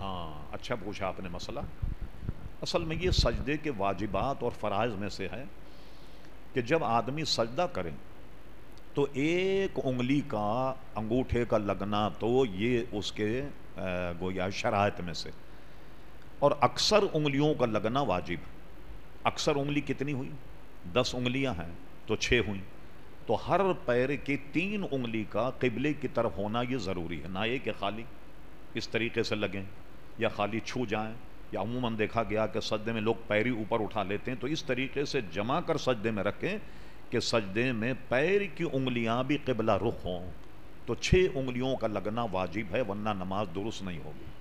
ہاں اچھا پوچھا آپ نے مسئلہ۔ اصل میں یہ سجدے کے واجبات اور فرائض میں سے ہے کہ جب آدمی سجدہ کریں تو ایک انگلی کا، انگوٹھے کا لگنا تو یہ اس کے گویا شرائط میں سے۔ اور اکثر انگلیوں کا لگنا واجب۔ اکثر انگلی کتنی ہوئی؟ دس انگلیاں ہیں تو چھ ہوئیں تو ہر پیر کی تین انگلی کا قبلے کی طرف ہونا یہ ضروری ہے، نہ یہ کہ خالی۔ اس طریقے سے لگیں یا خالی چھو جائیں یا عموماً دیکھا گیا کہ سجدے میں لوگ پیری اوپر اٹھا لیتے ہیں تو اس طریقے سے جمع کر سجدے میں رکھیں کہ سجدے میں پیر کی انگلیاں بھی قبلہ رخ ہوں تو چھ انگلیوں کا لگنا واجب ہے ورنہ نماز درست نہیں ہوگی۔